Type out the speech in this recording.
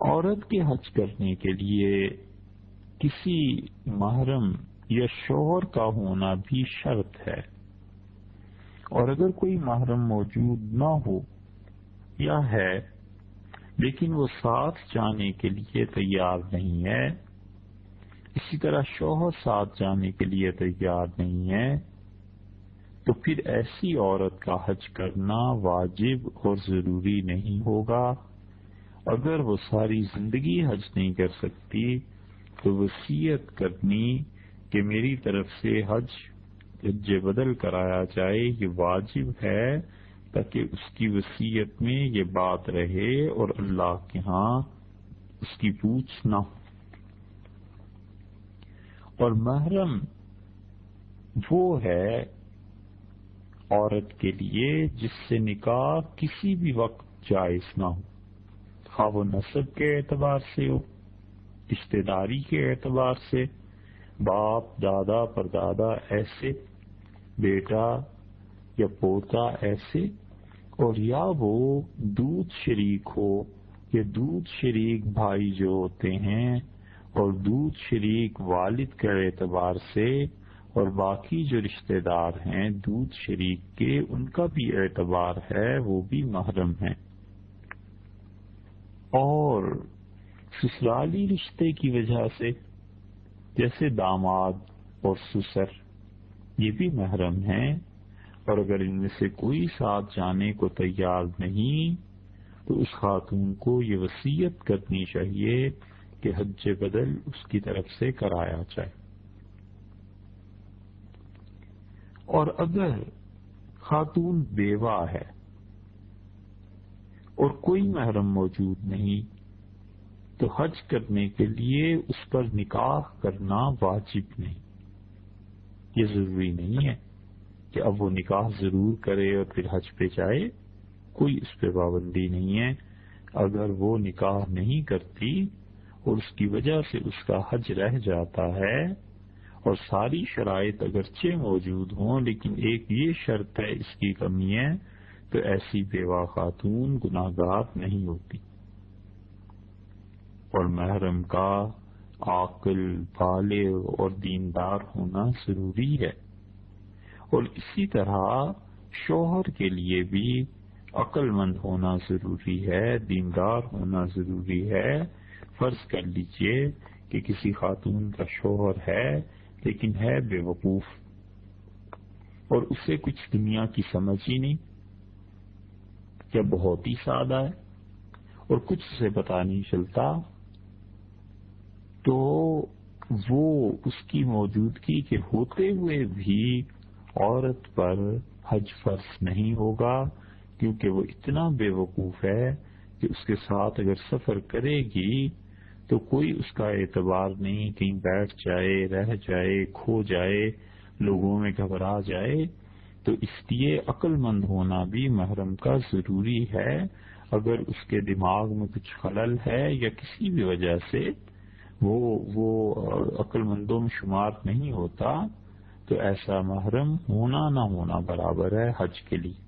عورت کے حج کرنے کے لیے کسی محرم یا شوہر کا ہونا بھی شرط ہے۔ اور اگر کوئی محرم موجود نہ ہو یا ہے، لیکن وہ ساتھ جانے کے لیے تیار نہیں ہے، اسی طرح شوہر ساتھ جانے کے لیے تیار نہیں ہے، تو پھر ایسی عورت کا حج کرنا واجب اور ضروری نہیں ہوگا۔ اگر وہ ساری زندگی حج نہیں کر سکتی، تو وسیعت کرنی کہ میری طرف سے حج حج بدل کرایا جائے، یہ واجب ہے تاکہ اس کی وسیعت میں یہ بات رہے اور اللہ کے ہاں اس کی پوچھ نہ ہو۔ اور محرم وہ ہے عورت کے لیے جس سے نکاح کسی بھی وقت جائز نہ ہو۔ خواہ وہ نصب کے اعتبار سے ہو رشتے داری کے اعتبار سے، باپ، دادا پر دادا ایسے، بیٹا یا پوتا ایسے، اور یا وہ دودھ شریک ہو یا دودھ شریک بھائی جو ہوتے ہیں، اور دودھ شریک والد کے اعتبار سے، اور باقی جو رشتہ دار ہیں، دودھ شریک کے، ان کا بھی اعتبار ہے، وہ بھی محرم ہے اور سسرالی رشتے کی وجہ سے، جیسے داماد اور سسر، یہ بھی محرم ہیں۔ اور اگر ان میں سے کوئی ساتھ جانے کو تیار نہیں، تو اس خاتون کو یہ وسیعت کرنی چاہیے کہ حج بدل اس کی طرف سے کرایا جائے۔ اور اگر خاتون بیوہ ہے اور کوئی محرم موجود نہیں۔ تو حج کرنے کے لیے اس پر نکاح کرنا واجب نہیں۔ یہ ضروری نہیں ہے کہ اب وہ نکاح ضرور کرے اور پھر حج پہ جائے۔ کوئی اس پہ پابندی نہیں ہے۔ اگر وہ نکاح نہیں کرتی اور اس کی وجہ سے اس کا حج رہ جاتا ہے اور ساری شرائط اگرچہ موجود ہوں، لیکن ایک یہ شرط ہے، اس کی کمی ہے تو ایسی بیوہ خاتون گناہ گار نہیں ہوتی۔ اور محرم کا عاقل، بالغ اور دیندار ہونا ضروری ہے۔ اور اسی طرح شوہر کے لیے بھی عقل مند ہونا ضروری ہے، دیندار ہونا ضروری ہے۔ فرض کر لیجیے کہ کسی خاتون کا شوہر ہے لیکن ہے بے وقوف اور اسے کچھ دنیا کی سمجھ ہی نہیں۔ یا بہت ہی سادہ ہے۔ اور کچھ اسے پتا نہیں چلتا تو وہ اس کی موجودگی کے ہوتے ہوئے بھی عورت پر حج فرض نہیں ہوگا، کیونکہ وہ اتنا بے وقوف ہے کہ اس کے ساتھ اگر سفر کرے گی تو کوئی اس کا اعتبار نہیں، کہیں بیٹھ جائے، رہ جائے، کھو جائے، لوگوں میں گھبرا جائے۔ تو اس لیے عقل مند ہونا بھی محرم کا ضروری ہے۔ اگر اس کے دماغ میں کچھ خلل ہے یا کسی بھی وجہ سے وہ وہ عقل مندوں میں شمار نہیں ہوتا، تو ایسا محرم ہونا نہ ہونا برابر ہے حج کے لیے۔